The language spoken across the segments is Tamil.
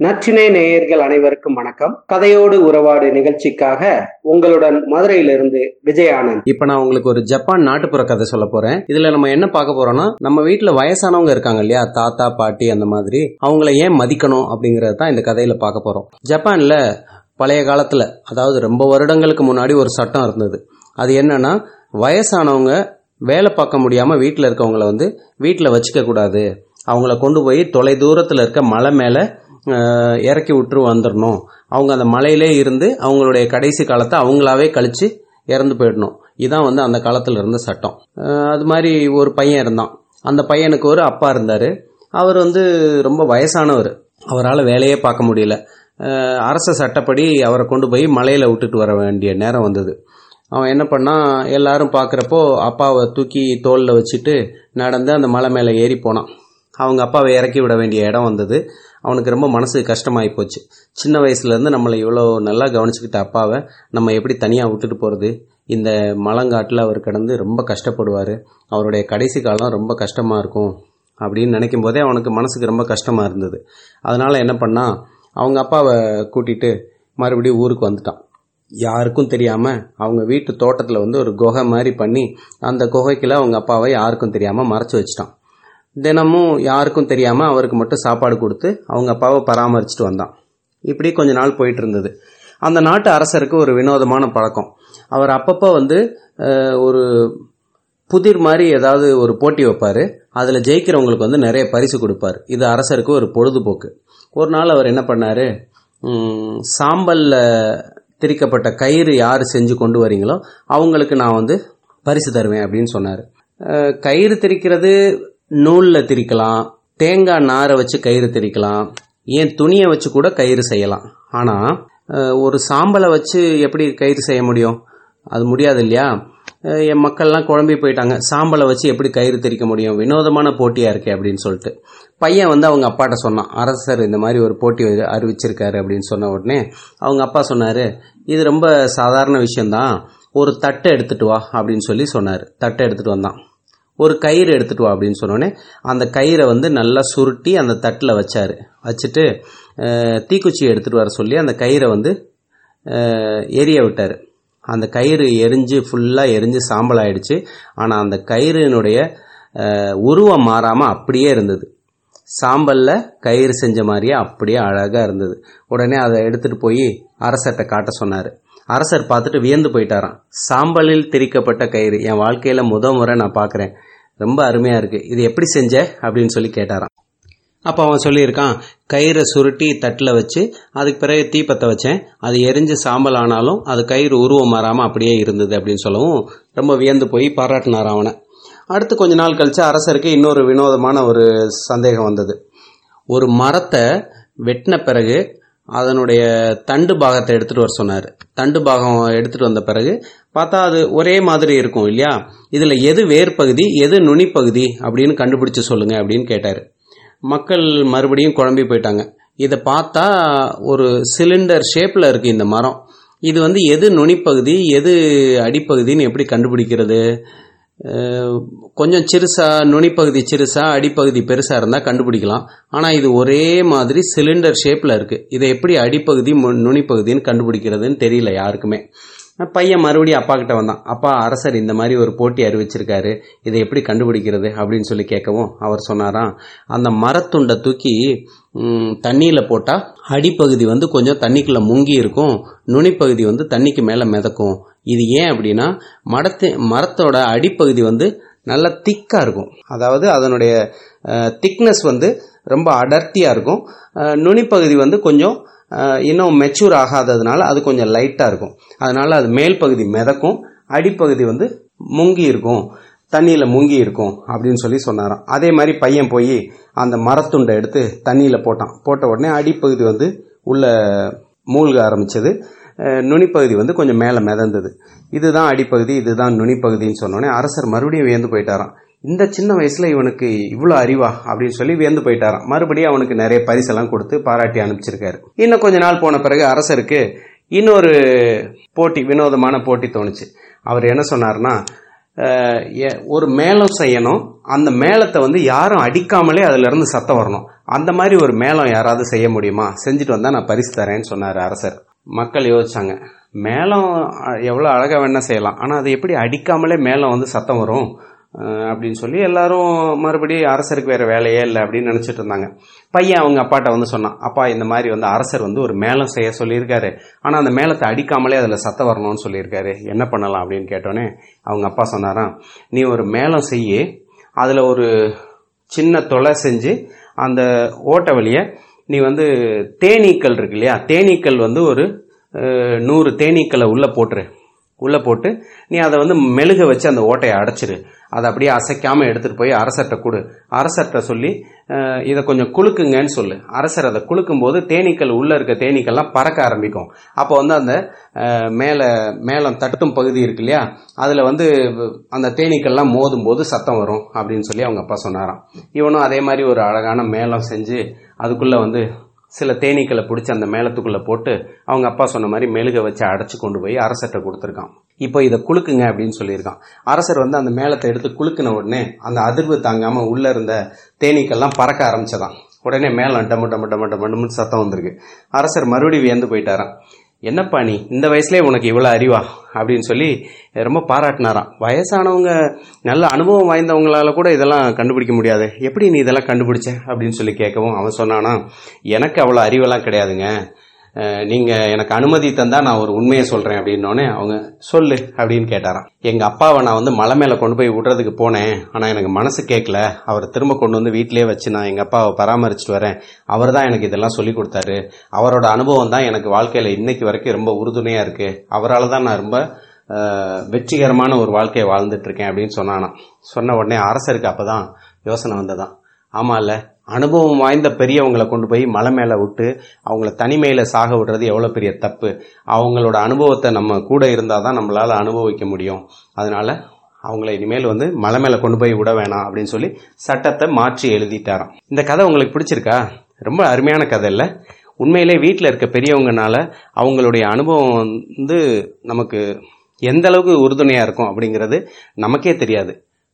நற்றினை நேயர்கள் அனைவருக்கும் வணக்கம். கதையோடு உறவாடு நிகழ்ச்சிக்காக உங்களுடன் மதுரையிலிருந்து விஜயானந்த். இப்ப நான் உங்களுக்கு ஒரு ஜப்பான் நாட்டுப்புற கதை சொல்ல போறேன். இதுல நம்ம என்ன பார்க்க போறோம்னா நம்ம வீட்டுல வயசானவங்க இருக்காங்க இல்லையா? தாத்தா பாட்டி அந்த மாதிரி. அவங்கள ஏன் மதிக்கணும் அப்படிங்கறது தான் இந்த கதையில பார்க்க போறோம். ஜப்பான்ல பழைய காலத்துல அதாவது ரொம்ப வருடங்களுக்கு முன்னாடி ஒரு சட்டம் இருந்தது. அது என்னன்னா வயசானவங்க வேலை பார்க்க முடியாம வீட்டில் இருக்கவங்கள வந்து வீட்டில் வச்சுக்க கூடாது. அவங்கள கொண்டு போய் தொலை தூரத்தில் இருக்க மலை மேலே இறக்கி விட்டுரு வந்துடணும் அவங்க அந்த மலையிலே இருந்து அவங்களுடைய கடைசி காலத்தை அவங்களாவே கழிச்சு இறந்து போயிடணும். இதான் வந்து அந்த காலத்தில் இருந்த சட்டம். அது மாதிரி ஒரு பையன் இருந்தான். அந்த பையனுக்கு ஒரு அப்பா இருந்தார். அவர் வந்து ரொம்ப வயசானவர். அவரால் வேலையே பார்க்க முடியல. அரச சட்டப்படி அவரை கொண்டு போய் மலையில் விட்டுட்டு வர வேண்டிய நேரம் வந்தது. அவன் என்ன பண்ணான் எல்லாரும் பார்க்குறப்போ அப்பாவை தூக்கி தோளில் வச்சுட்டு நடந்து அந்த மலை மேலே ஏறி போனான். அவங்க அப்பாவை இறக்கி விட வேண்டிய இடம் வந்தது. அவனுக்கு ரொம்ப மனசு கஷ்டமாகி போச்சு. சின்ன வயசுலேருந்து நம்மளை இவ்வளோ நல்லா கவனிச்சுக்கிட்ட அப்பாவை நம்ம எப்படி தனியாக விட்டுட்டு போகிறது இந்த மலங்காட்டில் அவர் கிடந்து ரொம்ப கஷ்டப்படுவார். அவருடைய கடைசி காலம் ரொம்ப கஷ்டமாக இருக்கும் அப்படின்னு நினைக்கும் போதே அவனுக்கு மனசுக்கு ரொம்ப கஷ்டமாக இருந்தது. அதனால் என்ன பண்ணால் அவங்க அப்பாவை கூட்டிகிட்டு மறுபடியும் ஊருக்கு வந்துட்டான். யாருக்கும் தெரியாமல் அவங்க வீட்டு தோட்டத்தில் வந்து ஒரு குகை மாதிரி பண்ணி அந்த குகைக்குள்ள அவங்க அப்பாவை யாருக்கும் தெரியாமல் மறைச்சி வச்சிட்டான். தினமும் யாருக்கும் தெரியாமல் அவருக்கு மட்டும் சாப்பாடு கொடுத்து அவங்க அப்பாவை பராமரிச்சுட்டு வந்தான். இப்படி கொஞ்ச நாள் போயிட்டு இருந்தது. அந்த நாட்டு அரசருக்கு ஒரு வினோதமான பழக்கம். அவர் அப்பப்போ வந்து ஒரு புதிர் மாதிரி ஏதாவது ஒரு போட்டி வைப்பார். அதில் ஜெயிக்கிறவங்களுக்கு வந்து நிறைய பரிசு கொடுப்பார். இது அரசருக்கு ஒரு பொழுதுபோக்கு. ஒரு நாள் அவர் என்ன பண்ணார்? சாம்பலில் திரிக்கப்பட்ட கயிறு யார் செஞ்சு கொண்டு வரீங்களோ அவங்களுக்கு நான் வந்து பரிசு தருவேன் அப்படின்னு சொன்னார். கயிறு திரிக்கிறது நூலில் திரிக்கலாம் தேங்காய் நாரை வச்சு கயிறு திரிக்கலாம் ஏன் துணியை வச்சு கூட கயிறு செய்யலாம். ஆனால் ஒரு சாம்பலை வச்சு எப்படி கயிறு செய்ய முடியும்? அது முடியாது இல்லையா? என் மக்கள்லாம் குழம்பி போயிட்டாங்க. சாம்பலை வச்சு எப்படி கயிறு திரிக்க முடியும்? வினோதமான போட்டியாக இருக்கே அப்படின்னு சொல்லிட்டு. பையன் வந்து அவங்க அப்பாட்ட சொன்னான் அரசர் இந்த மாதிரி ஒரு போட்டி அறிவிச்சிருக்காரு அப்படின்னு சொன்ன உடனே அவங்க அப்பா சொன்னார் இது ரொம்ப சாதாரண விஷயந்தான் ஒரு தட்டை எடுத்துகிட்டு வா அப்படின்னு சொல்லி சொன்னார். தட்டை எடுத்துகிட்டு வந்தான். ஒரு கயிறு எடுத்துட்டு வா அப்படின்னு சொன்னோடனே அந்த கயிறை வந்து நல்லா சுருட்டி அந்த தட்டில் வச்சார். வச்சுட்டு தீக்குச்சி எடுத்துகிட்டு வர சொல்லி அந்த கயிறை வந்து எரிய விட்டார். அந்த கயிறு எரிஞ்சு ஃபுல்லாக எரிஞ்சு சாம்பல் ஆயிடுச்சு ஆனால் அந்த கயிறினுடைய உருவம் மாறாமல் அப்படியே இருந்தது. சாம்பலில் கயிறு செஞ்ச மாதிரியே அப்படியே அழகாக இருந்தது. உடனே அதை எடுத்துட்டு போய் அரசர்கிட்ட காட்ட சொன்னார். அரசர் பார்த்துட்டு வியந்து போயிட்டாராம். சாம்பலில் திரிக்கப்பட்ட கயிறு. என் வாழ்க்கையில் முத முறை நான் பார்க்குறேன். ரொம்ப அருமையாக இருக்குது இது எப்படி செஞ்ச? அப்படின்னு சொல்லி கேட்டாராம். அப்போ அவன் சொல்லியிருக்கான் கயிறை சுருட்டி தட்டில் வச்சு அதுக்கு பிறகு தீப்பற்ற வச்சேன். அது எரிஞ்சு சாம்பல் ஆனாலும் அது கயிறு உருவம் மாறாமல் அப்படியே இருந்தது அப்படின்னு சொல்லவும் ரொம்ப வியந்து போய் பாராட்டினார் அவனை. அடுத்து கொஞ்ச நாள் கழிச்சு அரசருக்கு இன்னொரு வினோதமான ஒரு சந்தேகம் வந்தது. ஒரு மரத்தை வெட்டின பிறகு அதனுடைய தண்டு பாகத்தை எடுத்துட்டு வர சொன்னார். தண்டு பாகம் எடுத்துட்டு வந்த பிறகு பார்த்தா அது ஒரே மாதிரி இருக்கும் இல்லையா? இதுல எது வேர் பகுதி எது நுனிப்பகுதி அப்படின்னு கண்டுபிடிச்சு சொல்லுங்க அப்படின்னு கேட்டார். மக்கள் மறுபடியும் குழம்பி போயிட்டாங்க. இதை பார்த்தா ஒரு சிலிண்டர் ஷேப்ல இருக்கு இந்த மரம். இது வந்து எது நுனிப்பகுதி எது அடிப்பகுதின்னு எப்படி கண்டுபிடிக்கிறது? கொஞ்சம் சிறுசா நுனிப்பகுதி சிறுசா அடிப்பகுதி பெருசா இருந்தால் கண்டுபிடிக்கலாம். ஆனால் இது ஒரே மாதிரி சிலிண்டர் ஷேப்ல இருக்கு. இதை எப்படி அடிப்பகுதி மு- நுனிப்பகுதின்னு கண்டுபிடிக்கிறதுன்னு தெரியல யாருக்குமே. பையன் மறுபடியும் அப்பா கிட்ட வந்தான். அப்பா அரசர் இந்த மாதிரி ஒரு போட்டி அறிவிச்சிருக்காரு. இதை எப்படி கண்டுபிடிக்கிறது அப்படின்னு சொல்லி கேட்கவும் அவர் சொன்னாராம். அந்த மரத்துண்டை தூக்கி தண்ணியில் தண்ணியில போட்டா அடிப்பகுதி வந்து கொஞ்சம் தண்ணிக்குள்ள முங்கி இருக்கும். நுனிப்பகுதி வந்து தண்ணிக்கு மேல மிதக்கும். இது ஏன் அப்படின்னா மரத்து மரத்தோட அடிப்பகுதி வந்து நல்லா திக்காக இருக்கும். அதாவது அதனுடைய திக்னஸ் வந்து ரொம்ப அடர்த்தியாக இருக்கும். நுனிப்பகுதி வந்து கொஞ்சம் இன்னும் மெச்சூர் ஆகாததுனால அது கொஞ்சம் லைட்டாக இருக்கும். அதனால் அது மேல் பகுதி மிதக்கும் அடிப்பகுதி வந்து முங்கி இருக்கும் தண்ணியில் முங்கி இருக்கும் அப்படின்னு சொல்லி சொன்னாராம். அதே மாதிரி பையன் போய் அந்த மரத்துண்டை எடுத்து தண்ணியில் போட்டான். போட்ட உடனே அடிப்பகுதி வந்து உள்ள மூழ்க ஆரம்பிச்சது. நுனிப்பகுதி வந்து கொஞ்சம் மேலே மிதந்தது. இதுதான் அடிப்பகுதி இதுதான் நுனிப்பகுதின்னு சொன்னோடனே அரசர் மறுபடியும் வியந்து போயிட்டாராம். இந்த சின்ன வயசில் இவனுக்கு இவ்வளோ அறிவா அப்படின்னு சொல்லி வியந்து போயிட்டாராம். மறுபடியும் அவனுக்கு நிறைய பரிசெல்லாம் கொடுத்து பாராட்டி அனுப்பிச்சிருக்காரு. இன்னும் கொஞ்ச நாள் போன பிறகு அரசருக்கு இன்னொரு போட்டி வினோதமான போட்டி தோணுச்சு. அவர் என்ன சொன்னார்னா ஒரு மேளம் செய்யணும். அந்த மேளத்தை வந்து யாரும் அடிக்காமலே அதுலேருந்து சத்தம் வரணும். அந்த மாதிரி ஒரு மேளம் யாராவது செய்ய முடியுமா? செஞ்சுட்டு வந்தால் நான் பரிசு தரேன்னு சொன்னார் அரசர். மக்கள் யோசிச்சாங்க மேளம் எவ்வளோ அழகாக வேணால் செய்யலாம். ஆனால் அது எப்படி அடிக்காமலே மேளம் வந்து சத்தம் வரும்? அப்படின்னு சொல்லி எல்லாரும் மறுபடியும் அரசருக்கு வேற வேலையே இல்லை அப்படின்னு நினைச்சிட்டு இருந்தாங்க. பையன் அவங்க அப்பாட்ட வந்து சொன்னான் அப்பா இந்த மாதிரி வந்து அரசர் வந்து ஒரு மேளம் செய்ய சொல்லியிருக்காரு. ஆனால் அந்த மேளத்தை அடிக்காமலே அதில் சத்தம் வரணும்னு சொல்லியிருக்காரு. என்ன பண்ணலாம்? அப்படின்னு கேட்டோன்னே அவங்க அப்பா சொன்னாராம் நீ ஒரு மேளம் செய்யி அதில் ஒரு சின்ன தொலை செஞ்சு அந்த ஓட்ட வழியை நீ வந்து தேனீக்கள் இருக்கு இல்லையா? தேனீக்கள் வந்து ஒரு நூறு தேனீக்களை உள்ளே போட்டுரு. உள்ளே போட்டு நீ அதை வந்து மெழுக வச்சு அந்த ஓட்டையை அடைச்சிரு. அதை அப்படியே அசைக்காமல் எடுத்துகிட்டு போய் அரசர்கிட்ட கொடு. அரசர்கிட்ட சொல்லி இதை கொஞ்சம் குலுக்குங்கன்னு சொல்லு. அரசர் அதை குலுக்கும்போது தேனீக்கள் உள்ளே இருக்க தேனீக்கள்லாம் பறக்க ஆரம்பிக்கும். அப்போ வந்து அந்த மேலே மேலம் தட்டும் பகுதி இருக்கு இல்லையா? அதில் வந்து அந்த தேனீக்கள்லாம் மோதும் போது சத்தம் வரும் அப்படின்னு சொல்லி அவங்க அப்பா சொன்னாராம். இவனும் அதே மாதிரி ஒரு அழகான மேளம் செஞ்சு அதுக்குள்ளே வந்து சில தேனீக்களை பிடிச்சி அந்த மேளத்துக்குள்ளே போட்டு அவங்க அப்பா சொன்ன மாதிரி மெழுக வச்சு அடைச்சி கொண்டு போய் அரசர்கிட்ட கொடுத்துருக்கான். இப்போ இதை குலுக்குங்க அப்படின்னு சொல்லியிருக்கான். அரசர் வந்து அந்த மேளத்தை எடுத்து குலுக்கின உடனே அந்த அதிர்வு தாங்காமல் உள்ளே இருந்த தேனீக்கள்லாம் பறக்க ஆரம்பிச்சதான் உடனே மேளம் டமு டமு டமு டமு டமுன்னு சத்தம் வந்திருக்கு. அரசர் மறுபடியும் வியந்து போயிட்டாராம். என்னப்பா நீ? இந்த வயசுலேயே உனக்கு இவ்வளோ அறிவா? அப்படின்னு சொல்லி ரொம்ப பாராட்டினாராம். வயசானவங்க நல்ல அனுபவம் வாய்ந்தவங்களால கூட இதெல்லாம் கண்டுபிடிக்க முடியாது. எப்படி நீ இதெல்லாம் கண்டுபிடிச்ச? அப்படின்னு சொல்லி கேட்கவும் அவன் சொன்னானா எனக்கு அவ்வளோ அறிவெல்லாம் கிடையாதுங்க. நீங்கள் எனக்கு அனுமதி தந்தால் நான் ஒரு உண்மையை சொல்கிறேன் அப்படின்னோடனே அவங்க சொல்லு அப்படின்னு கேட்டாராம். எங்கள் அப்பாவை நான் வந்து மலை மேலே கொண்டு போய் விடுறதுக்கு போனேன். ஆனால் எனக்கு மனசு கேட்கல அவர் திரும்ப கொண்டு வந்து வீட்டிலேயே வச்சு நான் எங்கள் அப்பாவை பராமரிச்சுட்டு வரேன். அவர் தான் எனக்கு இதெல்லாம் சொல்லி கொடுத்தாரு. அவரோட அனுபவம் தான் எனக்கு வாழ்க்கையில் இன்னைக்கு வரைக்கும் ரொம்ப உறுதுணையாக இருக்குது அவரால் தான் நான் ரொம்ப வெற்றிகரமான ஒரு வாழ்க்கையை வாழ்ந்துட்டுருக்கேன் அப்படின்னு சொன்னானாம். சொன்ன உடனே அரசருக்கு அப்பதான் யோசனை வந்ததான் ஆமாம் இல்லை அனுபவம் வாய்ந்த பெரியவங்களை கொண்டு போய் மலை மேலே விட்டு அவங்கள தனிமையில் சாக விடுறது எவ்வளோ பெரிய தப்பு? அவங்களோட அனுபவத்தை நம்ம கூட இருந்தால் தான் நம்மளால் அனுபவிக்க முடியும். அதனால் அவங்கள இனிமேல் வந்து மலை மேலே கொண்டு போய் விட வேணாம் அப்படின்னு சொல்லி சட்டத்தை மாற்றி எழுதிட்டாராம். இந்த கதை உங்களுக்கு பிடிச்சிருக்கா? ரொம்ப அருமையான கதை இல்லை. உண்மையிலே வீட்டில் இருக்க பெரியவங்கனால அவங்களுடைய அனுபவம் வந்து நமக்கு எந்த அளவுக்கு இருக்கும் அப்படிங்கிறது நமக்கே தெரியாது.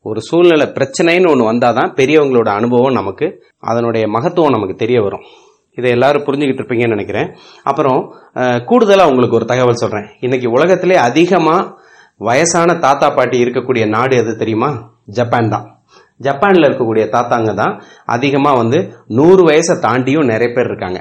ஒரு சூழ்நிலை பிரச்சனைன்னு ஒன்று வந்தால் தான் பெரியவங்களோட அனுபவம் நமக்கு அதனுடைய மகத்துவம் நமக்கு தெரிய வரும். இதை எல்லாரும் புரிஞ்சுக்கிட்டு இருப்பீங்கன்னு நினைக்கிறேன். அப்புறம் கூடுதலாக உங்களுக்கு ஒரு தகவல் சொல்கிறேன் இன்னைக்கு உலகத்திலே அதிகமாக வயசான தாத்தா பாட்டி இருக்கக்கூடிய நாடு எது தெரியுமா? ஜப்பான் தான். ஜப்பானில் இருக்கக்கூடிய தாத்தாங்க தான் அதிகமாக வந்து நூறு வயசை தாண்டியும் நிறைய பேர் இருக்காங்க.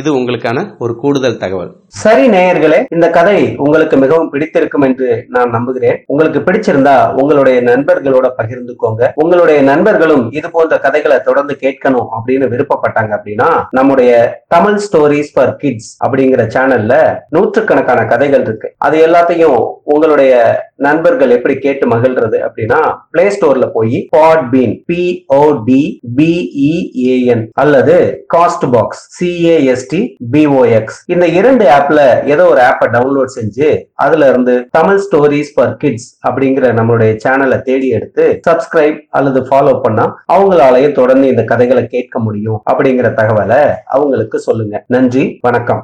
இது உங்களுக்கான ஒரு கூடுதல் தகவல். சரி நேயர்களே இந்த கதை உங்களுக்கு மிகவும் பிடித்திருக்கும் என்று நான் நம்புகிறேன். உங்களுக்கு பிடிச்சிருந்தா உங்களுடைய நண்பர்களோட பகிர்ந்துக்கோங்க. உங்களுடைய நண்பர்களும் இது போன்ற கதைகளை தொடர்ந்து கேட்கணும் அப்படின்னு விருப்பப்பட்டாங்க அப்படின்னா நம்முடைய தமிழ் ஸ்டோரிஸ் ஃபார் கிட்ஸ் அப்படிங்கிற சேனல்ல நூற்றுக்கணக்கான கதைகள் இருக்கு. அது எல்லாத்தையும் உங்களுடைய நண்பர்கள் எப்படி கேட்டு மகிழ்றது அப்படின்னா பிளே ஸ்டோர்ல போய் Podbean P O D B E A N அல்லது Castbox C A S T B O X இந்த இரண்டு ஆப்ல ஏதோ ஒரு ஆப்பை டவுன்லோட் செஞ்சு அதுல இருந்து தமிழ் ஸ்டோரிஸ் ஃபார் கிட்ஸ் அப்படிங்கிற நம்மளுடைய சேனலை தேடி எடுத்து சப்ஸ்கிரைப் அல்லது ஃபாலோ பண்ணா அவங்களாலையும் தொடர்ந்து இந்த கதைகளை கேட்க முடியும் அப்படிங்கிற தகவலை அவங்களுக்கு சொல்லுங்க. நன்றி வணக்கம்.